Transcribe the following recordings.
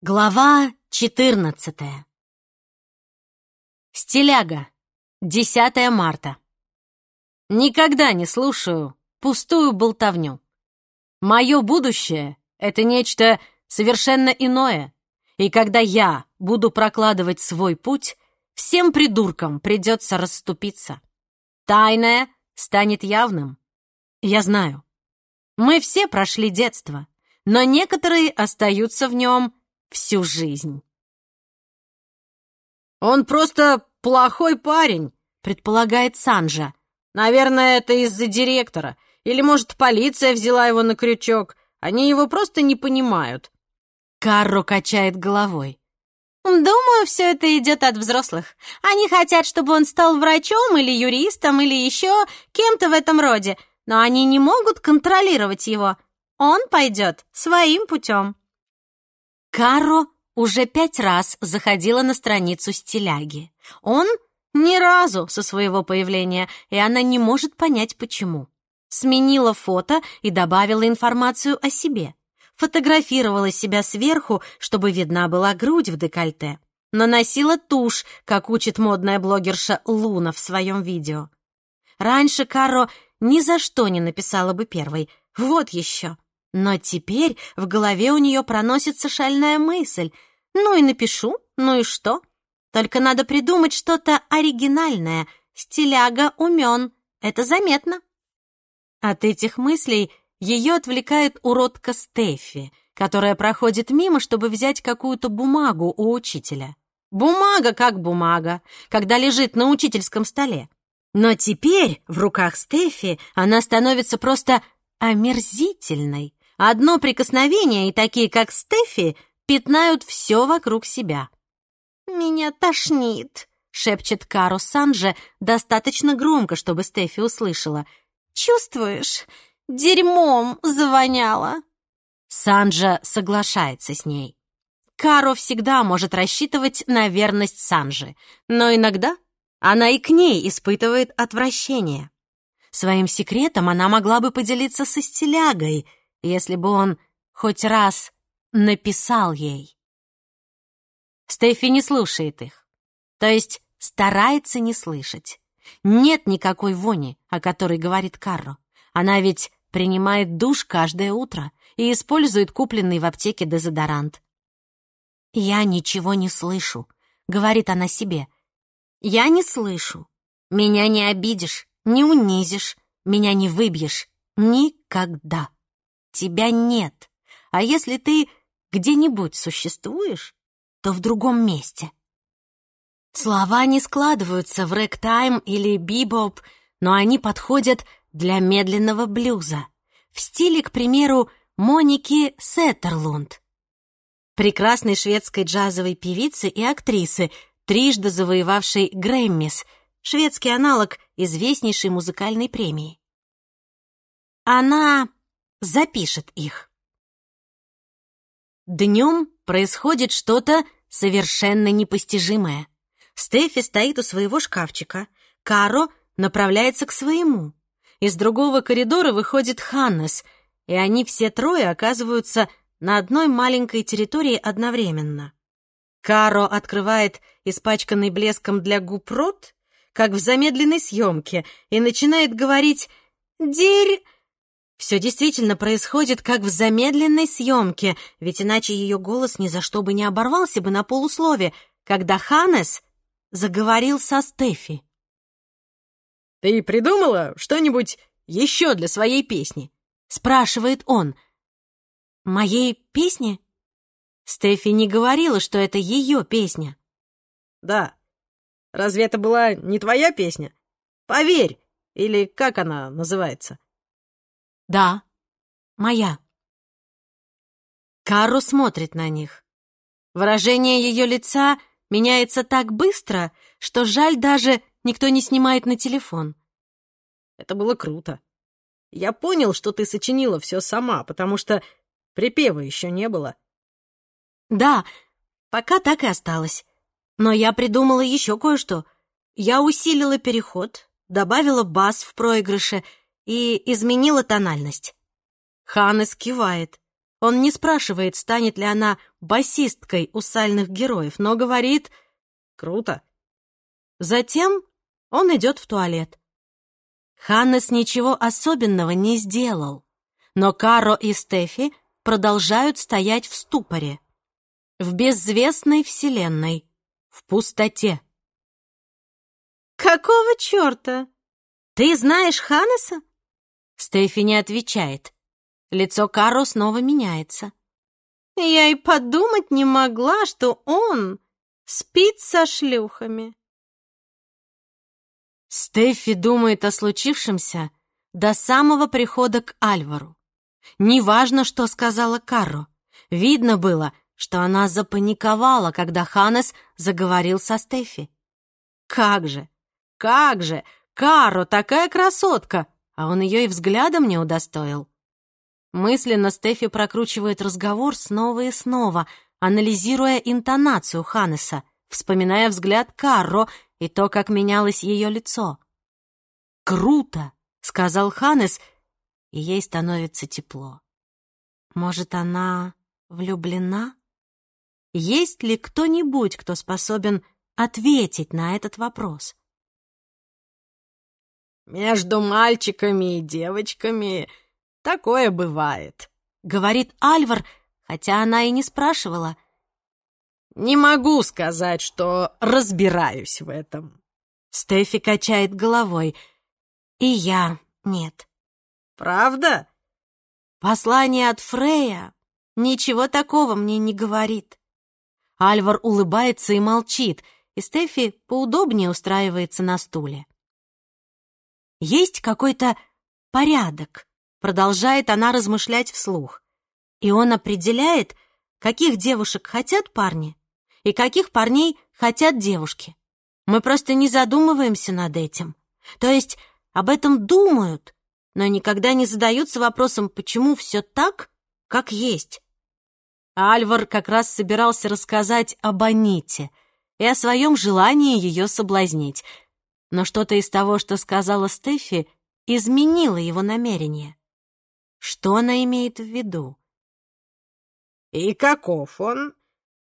Глава четырнадцатая. Стиляга. 10 марта. Никогда не слушаю пустую болтовню. Мое будущее — это нечто совершенно иное. И когда я буду прокладывать свой путь, всем придуркам придется расступиться. Тайное станет явным. Я знаю. Мы все прошли детство, но некоторые остаются в нем всю жизнь. «Он просто плохой парень», — предполагает Санжа. «Наверное, это из-за директора. Или, может, полиция взяла его на крючок. Они его просто не понимают». Карро качает головой. «Думаю, все это идет от взрослых. Они хотят, чтобы он стал врачом или юристом или еще кем-то в этом роде, но они не могут контролировать его. Он пойдет своим путем». Каро уже пять раз заходила на страницу стиляги. Он ни разу со своего появления, и она не может понять, почему. Сменила фото и добавила информацию о себе. Фотографировала себя сверху, чтобы видна была грудь в декольте. Наносила тушь, как учит модная блогерша Луна в своем видео. Раньше Каро ни за что не написала бы первой. Вот еще. Но теперь в голове у нее проносится шальная мысль. Ну и напишу, ну и что? Только надо придумать что-то оригинальное. Стиляга умен. Это заметно. От этих мыслей ее отвлекает уродка Стефи, которая проходит мимо, чтобы взять какую-то бумагу у учителя. Бумага как бумага, когда лежит на учительском столе. Но теперь в руках Стефи она становится просто омерзительной. Одно прикосновение, и такие, как Стефи, пятнают все вокруг себя. «Меня тошнит», — шепчет Кару Санже достаточно громко, чтобы Стефи услышала. «Чувствуешь? Дерьмом завоняло». Санджа соглашается с ней. Каро всегда может рассчитывать на верность Санжи, но иногда она и к ней испытывает отвращение. Своим секретом она могла бы поделиться со стилягой — если бы он хоть раз написал ей. Стефи не слушает их, то есть старается не слышать. Нет никакой вони, о которой говорит Карро. Она ведь принимает душ каждое утро и использует купленный в аптеке дезодорант. «Я ничего не слышу», — говорит она себе. «Я не слышу. Меня не обидишь, не унизишь, меня не выбьешь. Никогда» тебя нет. А если ты где-нибудь существуешь, то в другом месте. Слова не складываются в рэктайм или бибоп, но они подходят для медленного блюза. В стиле, к примеру, Моники Сеттерлунд. Прекрасной шведской джазовой певицы и актрисы, трижды завоевавшей Грэммис, шведский аналог известнейшей музыкальной премии. Она запишет их. Днем происходит что-то совершенно непостижимое. Стефи стоит у своего шкафчика, Каро направляется к своему. Из другого коридора выходит Ханнес, и они все трое оказываются на одной маленькой территории одновременно. Каро открывает испачканный блеском для губ рот, как в замедленной съемке, и начинает говорить «Дерь...» Все действительно происходит как в замедленной съемке, ведь иначе ее голос ни за что бы не оборвался бы на полуслове, когда Ханес заговорил со Стефи. «Ты придумала что-нибудь еще для своей песни?» — спрашивает он. «Моей песни?» Стефи не говорила, что это ее песня. «Да. Разве это была не твоя песня? Поверь, или как она называется?» «Да, моя». Кару смотрит на них. Выражение ее лица меняется так быстро, что жаль даже никто не снимает на телефон. Это было круто. Я понял, что ты сочинила все сама, потому что припева еще не было. Да, пока так и осталось. Но я придумала еще кое-что. Я усилила переход, добавила бас в проигрыше и изменила тональность. Ханес кивает. Он не спрашивает, станет ли она басисткой у сальных героев, но говорит «Круто». Затем он идет в туалет. Ханнес ничего особенного не сделал, но Каро и Стефи продолжают стоять в ступоре, в безвестной вселенной, в пустоте. «Какого черта? Ты знаешь Ханнеса?» Стефи не отвечает. Лицо Каро снова меняется. «Я и подумать не могла, что он спит со шлюхами». Стефи думает о случившемся до самого прихода к Альвару. Неважно, что сказала Карро. Видно было, что она запаниковала, когда Ханес заговорил со Стефи. Как же, как же, Каро такая красотка, а он ее и взглядом не удостоил. Мысленно Стефи прокручивает разговор снова и снова, анализируя интонацию Ханеса, вспоминая взгляд Карро и то, как менялось ее лицо. «Круто!» — сказал Ханес, и ей становится тепло. Может, она влюблена? Есть ли кто-нибудь, кто способен ответить на этот вопрос? «Между мальчиками и девочками такое бывает», — говорит Альвар, хотя она и не спрашивала — не могу сказать, что разбираюсь в этом. Стефи качает головой. И я нет. Правда? Послание от Фрея ничего такого мне не говорит. Альвар улыбается и молчит, и Стефи поудобнее устраивается на стуле. Есть какой-то порядок, продолжает она размышлять вслух. И он определяет, каких девушек хотят парни, и каких парней хотят девушки. Мы просто не задумываемся над этим. То есть об этом думают, но никогда не задаются вопросом, почему все так, как есть. Альвар как раз собирался рассказать об Аните и о своем желании ее соблазнить. Но что-то из того, что сказала Стефи, изменило его намерение. Что она имеет в виду? «И каков он?»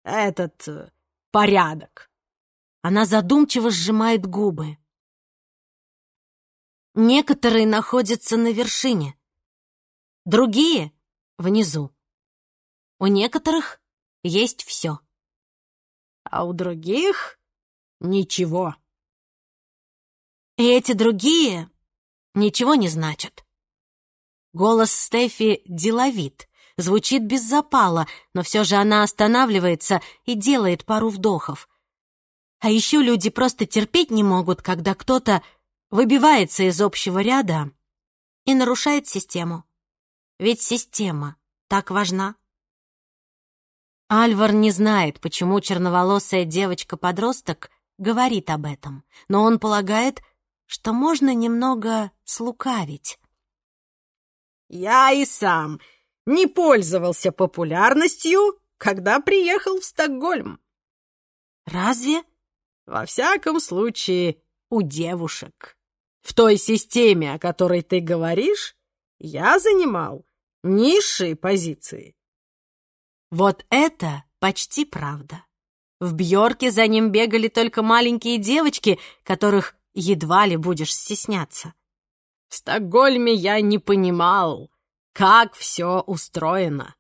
этот э, порядок. Она задумчиво сжимает губы. Некоторые находятся на вершине, другие — внизу. У некоторых есть все. А у других — ничего. И эти другие ничего не значат. Голос Стефи деловит звучит без запала, но все же она останавливается и делает пару вдохов. А еще люди просто терпеть не могут, когда кто-то выбивается из общего ряда и нарушает систему. Ведь система так важна. Альвар не знает, почему черноволосая девочка-подросток говорит об этом, но он полагает, что можно немного слукавить. «Я и сам не пользовался популярностью, когда приехал в Стокгольм. Разве? Во всяком случае, у девушек. В той системе, о которой ты говоришь, я занимал низшие позиции. Вот это почти правда. В Бьорке за ним бегали только маленькие девочки, которых едва ли будешь стесняться. В Стокгольме я не понимал, как все устроено.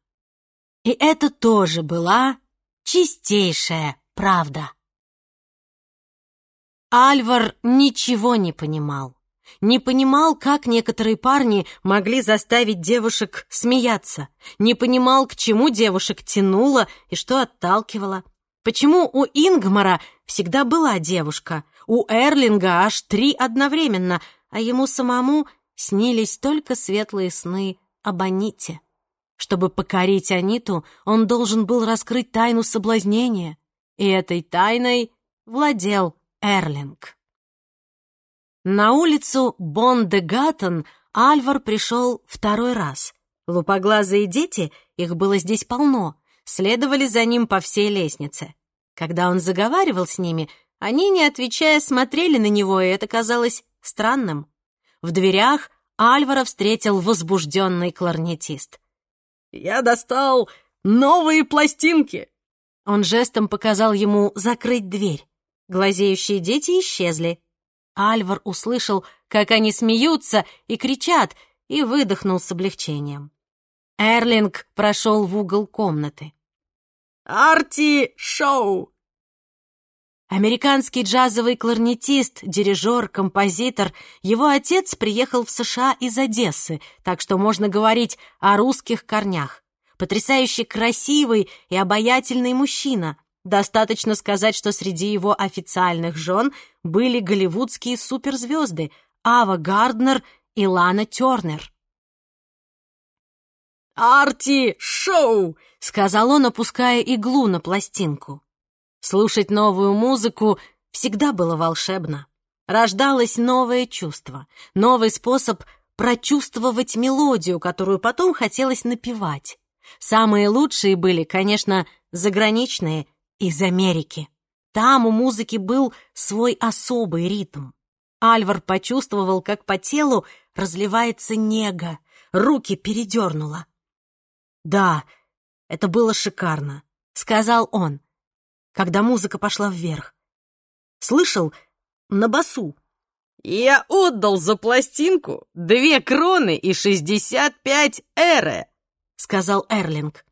И это тоже была чистейшая правда. Альвар ничего не понимал. Не понимал, как некоторые парни могли заставить девушек смеяться. Не понимал, к чему девушек тянуло и что отталкивало. Почему у Ингмара всегда была девушка, у Эрлинга аж три одновременно, а ему самому снились только светлые сны об Аните. Чтобы покорить Аниту, он должен был раскрыть тайну соблазнения, и этой тайной владел Эрлинг. На улицу Бон-де-Гаттен Альвар пришел второй раз. Лупоглазые дети, их было здесь полно, следовали за ним по всей лестнице. Когда он заговаривал с ними, они, не отвечая, смотрели на него, и это казалось странным. В дверях Альвара встретил возбужденный кларнетист. Я достал новые пластинки!» Он жестом показал ему закрыть дверь. Глазеющие дети исчезли. Альвар услышал, как они смеются и кричат, и выдохнул с облегчением. Эрлинг прошел в угол комнаты. «Арти-шоу!» Американский джазовый кларнетист, дирижер, композитор, его отец приехал в США из Одессы, так что можно говорить о русских корнях. Потрясающе красивый и обаятельный мужчина. Достаточно сказать, что среди его официальных жен были голливудские суперзвезды Ава Гарднер и Лана Тернер. «Арти-шоу!» — сказал он, опуская иглу на пластинку. Слушать новую музыку всегда было волшебно. Рождалось новое чувство, новый способ прочувствовать мелодию, которую потом хотелось напевать. Самые лучшие были, конечно, заграничные, из Америки. Там у музыки был свой особый ритм. Альвар почувствовал, как по телу разливается нега, руки передернуло. «Да, это было шикарно», — сказал он, когда музыка пошла вверх. «Слышал? На басу». «Я отдал за пластинку две кроны и шестьдесят пять эры», — сказал Эрлинг.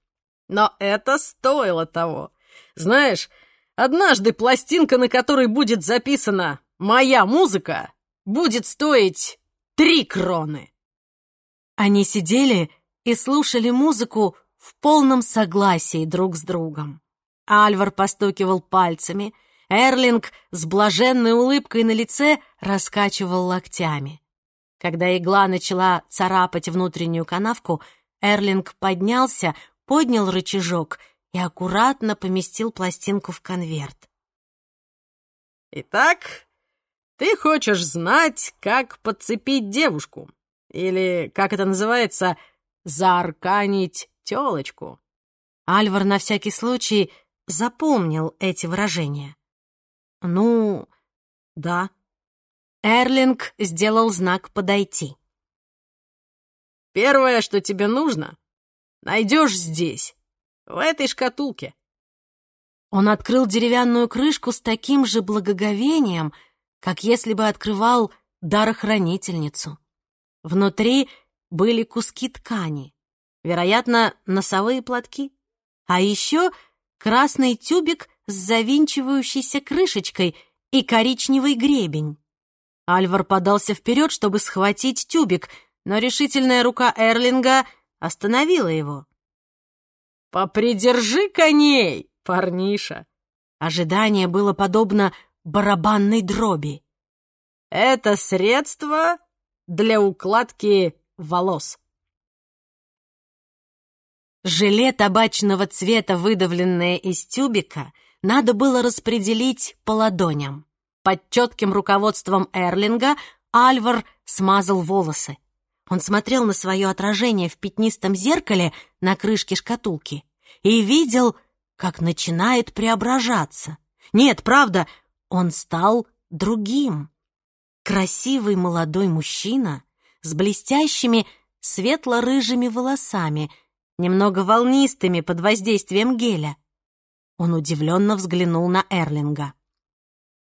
«Но это стоило того. Знаешь, однажды пластинка, на которой будет записана моя музыка, будет стоить три кроны». Они сидели и слушали музыку в полном согласии друг с другом. Альвар постукивал пальцами, Эрлинг с блаженной улыбкой на лице раскачивал локтями. Когда игла начала царапать внутреннюю канавку, Эрлинг поднялся, поднял рычажок и аккуратно поместил пластинку в конверт. «Итак, ты хочешь знать, как подцепить девушку? Или, как это называется, заарканить тёлочку?» Альвар на всякий случай запомнил эти выражения. «Ну, да». Эрлинг сделал знак «подойти». «Первое, что тебе нужно, найдешь здесь, в этой шкатулке». Он открыл деревянную крышку с таким же благоговением, как если бы открывал дарохранительницу. Внутри были куски ткани, вероятно, носовые платки, а еще красный тюбик с завинчивающейся крышечкой и коричневый гребень. Альвар подался вперед, чтобы схватить тюбик, но решительная рука Эрлинга остановила его. «Попридержи коней, парниша!» Ожидание было подобно барабанной дроби. «Это средство для укладки волос». Желе табачного цвета, выдавленное из тюбика, надо было распределить по ладоням. Под четким руководством Эрлинга Альвар смазал волосы. Он смотрел на свое отражение в пятнистом зеркале на крышке шкатулки и видел, как начинает преображаться. Нет, правда, он стал другим. Красивый молодой мужчина с блестящими светло-рыжими волосами — немного волнистыми под воздействием геля. Он удивленно взглянул на Эрлинга.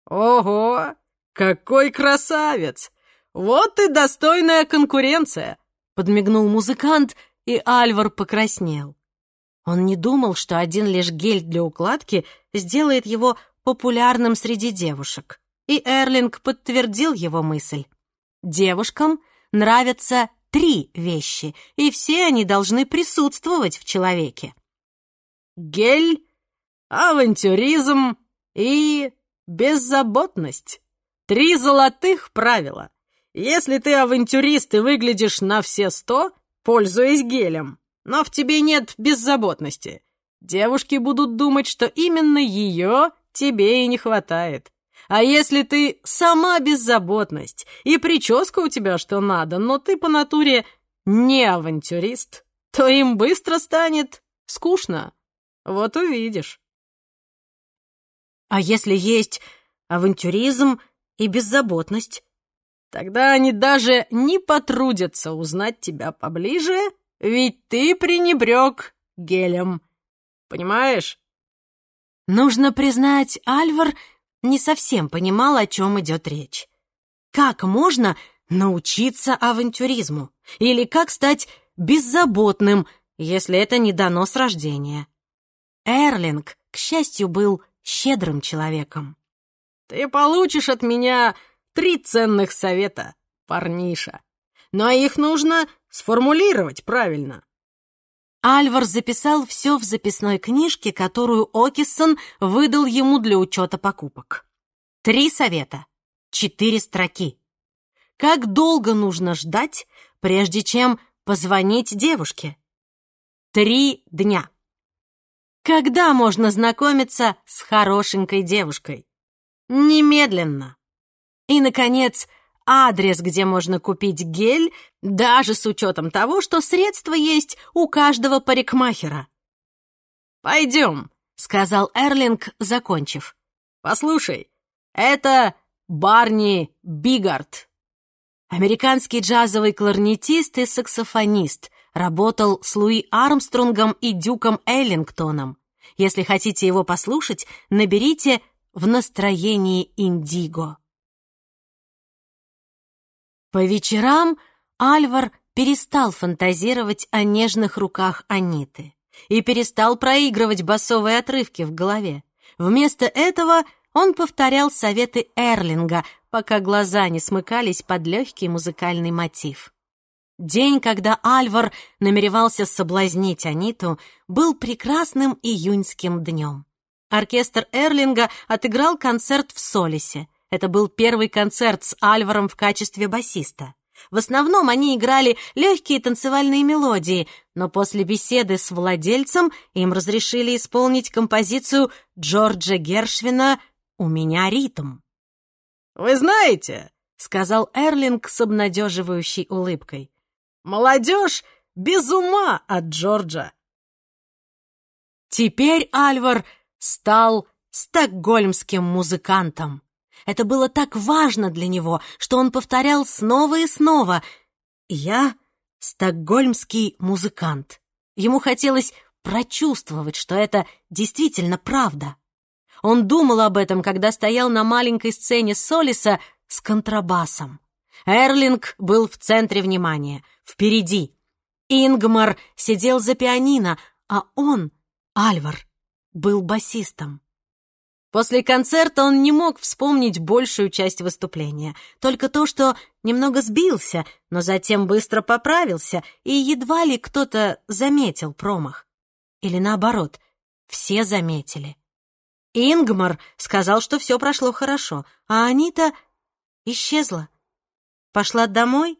«Ого! Какой красавец! Вот и достойная конкуренция!» Подмигнул музыкант, и Альвар покраснел. Он не думал, что один лишь гель для укладки сделает его популярным среди девушек. И Эрлинг подтвердил его мысль. Девушкам нравятся три вещи, и все они должны присутствовать в человеке. Гель, авантюризм и беззаботность. Три золотых правила. Если ты авантюрист и выглядишь на все сто, пользуясь гелем, но в тебе нет беззаботности, девушки будут думать, что именно ее тебе и не хватает. А если ты сама беззаботность, и прическа у тебя что надо, но ты по натуре не авантюрист, то им быстро станет скучно. Вот увидишь. А если есть авантюризм и беззаботность? Тогда они даже не потрудятся узнать тебя поближе ведь ты пренебрег гелем. Понимаешь? Нужно признать, Альвар не совсем понимал, о чем идет речь. Как можно научиться авантюризму? Или как стать беззаботным, если это не дано с рождения? Эрлинг, к счастью, был щедрым человеком. «Ты получишь от меня три ценных совета, парниша. Но их нужно сформулировать правильно». Альвар записал все в записной книжке, которую Окиссон выдал ему для учета покупок. Три совета, четыре строки. Как долго нужно ждать, прежде чем позвонить девушке? Три дня. Когда можно знакомиться с хорошенькой девушкой? Немедленно. И, наконец, адрес, где можно купить гель, даже с учетом того, что средства есть у каждого парикмахера. «Пойдем», — сказал Эрлинг, закончив. «Послушай, это Барни Бигард». Американский джазовый кларнетист и саксофонист, работал с Луи Армстронгом и Дюком Эллингтоном. Если хотите его послушать, наберите «В настроении индиго». По вечерам Альвар перестал фантазировать о нежных руках Аниты и перестал проигрывать басовые отрывки в голове. Вместо этого он повторял советы Эрлинга, пока глаза не смыкались под легкий музыкальный мотив. День, когда Альвар намеревался соблазнить Аниту, был прекрасным июньским днем. Оркестр Эрлинга отыграл концерт в Солисе — это был первый концерт с Альваром в качестве басиста. В основном они играли легкие танцевальные мелодии, но после беседы с владельцем им разрешили исполнить композицию Джорджа Гершвина «У меня ритм». «Вы знаете», — сказал Эрлинг с обнадеживающей улыбкой, «молодежь без ума от Джорджа». Теперь Альвар стал стокгольмским музыкантом. Это было так важно для него, что он повторял снова и снова. «Я — стокгольмский музыкант». Ему хотелось прочувствовать, что это действительно правда. Он думал об этом, когда стоял на маленькой сцене Солиса с контрабасом. Эрлинг был в центре внимания, впереди. Ингмар сидел за пианино, а он, Альвар, был басистом. После концерта он не мог вспомнить большую часть выступления, только то, что немного сбился, но затем быстро поправился, и едва ли кто-то заметил промах. Или наоборот, все заметили. Ингмар сказал, что все прошло хорошо, а Анита исчезла. Пошла домой?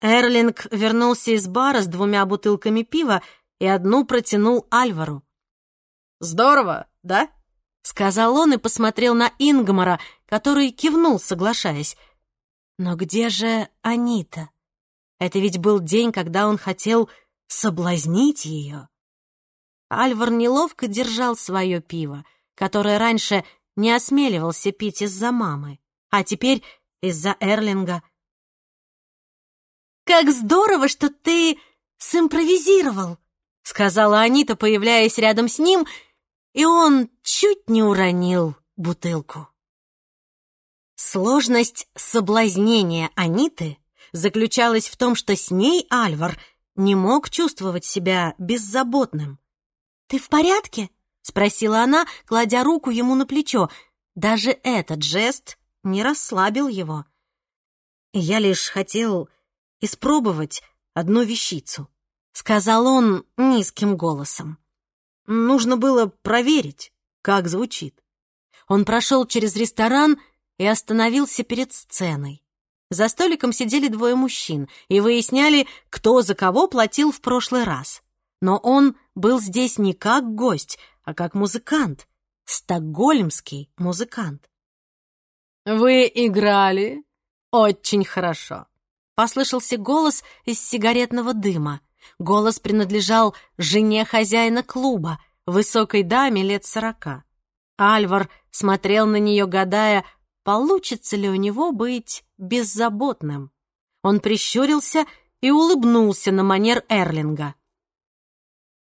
Эрлинг вернулся из бара с двумя бутылками пива и одну протянул Альвару. «Здорово, да?» Сказал он и посмотрел на Ингмара, который кивнул, соглашаясь. Но где же Анита? Это ведь был день, когда он хотел соблазнить ее. Альвар неловко держал свое пиво, которое раньше не осмеливался пить из-за мамы, а теперь из-за Эрлинга. «Как здорово, что ты симпровизировал!» — сказала Анита, появляясь рядом с ним — и он чуть не уронил бутылку. Сложность соблазнения Аниты заключалась в том, что с ней Альвар не мог чувствовать себя беззаботным. «Ты в порядке?» — спросила она, кладя руку ему на плечо. Даже этот жест не расслабил его. «Я лишь хотел испробовать одну вещицу», — сказал он низким голосом. Нужно было проверить, как звучит. Он прошел через ресторан и остановился перед сценой. За столиком сидели двое мужчин и выясняли, кто за кого платил в прошлый раз. Но он был здесь не как гость, а как музыкант, стокгольмский музыкант. «Вы играли очень хорошо», — послышался голос из сигаретного дыма. Голос принадлежал жене хозяина клуба, высокой даме лет сорока. Альвар смотрел на нее, гадая, получится ли у него быть беззаботным. Он прищурился и улыбнулся на манер Эрлинга.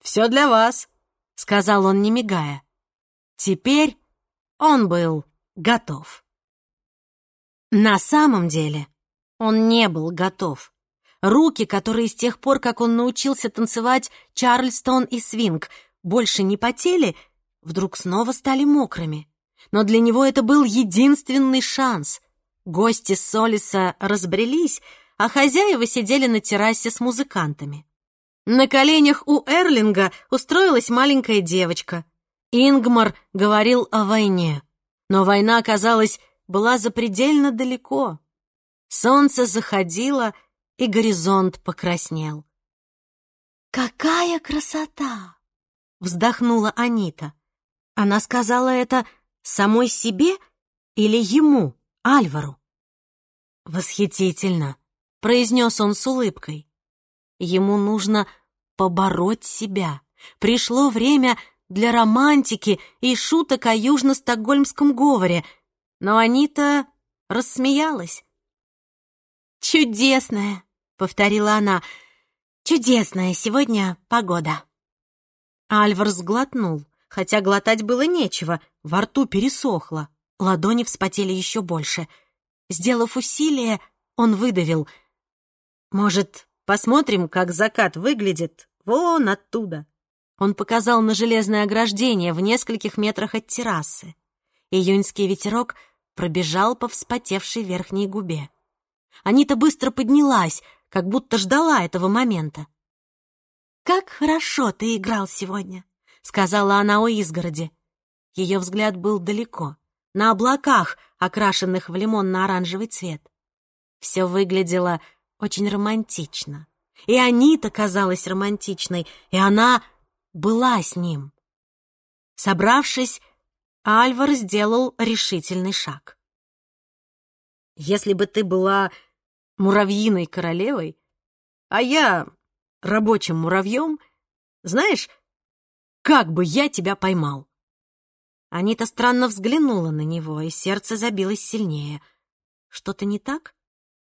«Все для вас», — сказал он, не мигая. Теперь он был готов. На самом деле он не был готов. Руки, которые с тех пор, как он научился танцевать Чарльстон и свинг, больше не потели, вдруг снова стали мокрыми. Но для него это был единственный шанс. Гости Солиса разбрелись, а хозяева сидели на террасе с музыкантами. На коленях у Эрлинга устроилась маленькая девочка. Ингмар говорил о войне, но война, казалось, была запредельно далеко. Солнце заходило, и горизонт покраснел. «Какая красота!» — вздохнула Анита. Она сказала это самой себе или ему, Альвару? «Восхитительно!» — произнес он с улыбкой. Ему нужно побороть себя. Пришло время для романтики и шуток о южно-стокгольмском говоре, но Анита рассмеялась. «Чудесная!» — повторила она. «Чудесная сегодня погода!» Альвар сглотнул, хотя глотать было нечего, во рту пересохло, ладони вспотели еще больше. Сделав усилие, он выдавил. «Может, посмотрим, как закат выглядит вон оттуда?» Он показал на железное ограждение в нескольких метрах от террасы. Июньский ветерок пробежал по вспотевшей верхней губе. Анита быстро поднялась, как будто ждала этого момента. «Как хорошо ты играл сегодня», — сказала она у изгороди. Ее взгляд был далеко, на облаках, окрашенных в лимонно-оранжевый цвет. Все выглядело очень романтично. И Анита казалась романтичной, и она была с ним. Собравшись, Альвар сделал решительный шаг. «Если бы ты была муравьиной королевой, а я рабочим муравьем, знаешь, как бы я тебя поймал?» Анита странно взглянула на него, и сердце забилось сильнее. Что-то не так?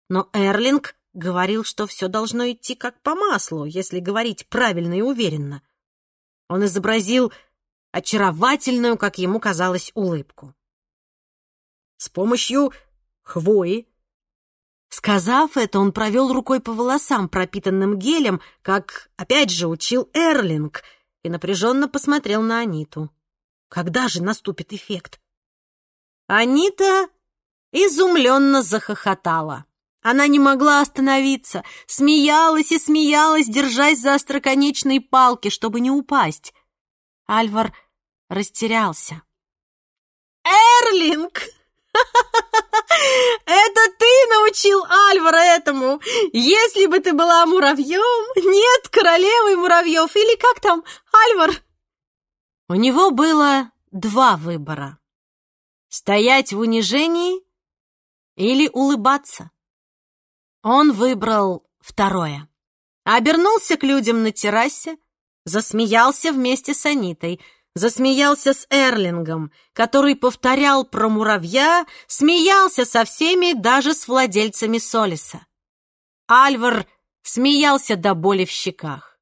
Но Эрлинг говорил, что все должно идти как по маслу, если говорить правильно и уверенно. Он изобразил очаровательную, как ему казалось, улыбку. С помощью хвои. Сказав это, он провел рукой по волосам, пропитанным гелем, как, опять же, учил Эрлинг, и напряженно посмотрел на Аниту. Когда же наступит эффект? Анита изумленно захохотала. Она не могла остановиться, смеялась и смеялась, держась за остроконечные палки, чтобы не упасть. Альвар растерялся. «Эрлинг! Это ты научил Альвара этому! Если бы ты была муравьем, нет, королевой муравьев, или как там, Альвар?» У него было два выбора. Стоять в унижении или улыбаться. Он выбрал второе. Обернулся к людям на террасе, засмеялся вместе с Анитой, засмеялся с Эрлингом, который повторял про муравья, смеялся со всеми, даже с владельцами Солиса. Альвар смеялся до боли в щеках.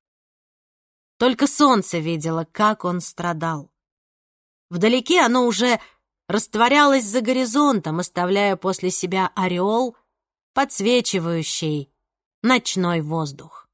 Только солнце видело, как он страдал. Вдалеке оно уже растворялось за горизонтом, оставляя после себя ореол подсвечивающий ночной воздух.